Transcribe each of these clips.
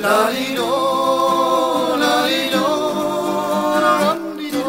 la di do la di do la di do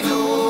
do.